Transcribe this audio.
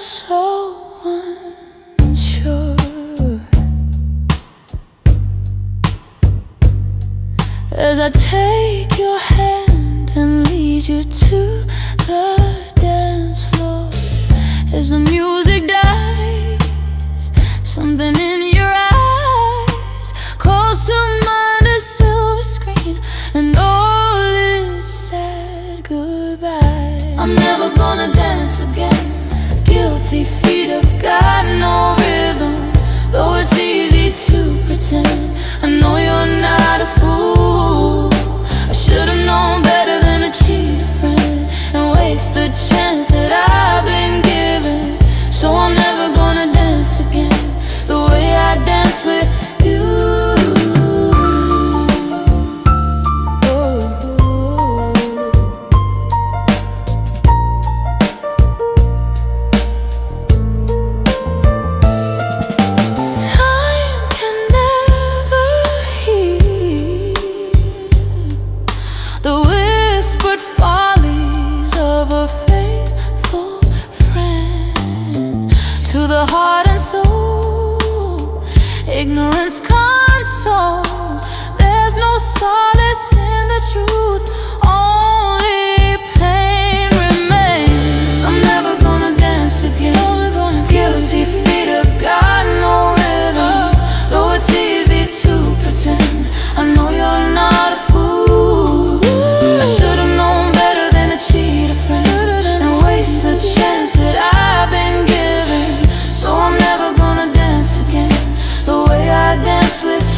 So as I take your hand and lead you to the dance floor As the music dies, something in your eyes calls to mind a silver screen and all is said goodbye. I'm never gonna dance. Guilty feet have got no rhythm, though it's easy to pretend. I know you're not a fool. I should've known better than to cheat a friend and waste the chance that I've been given. Ignorance consoles. There's no solace in the truth I dance with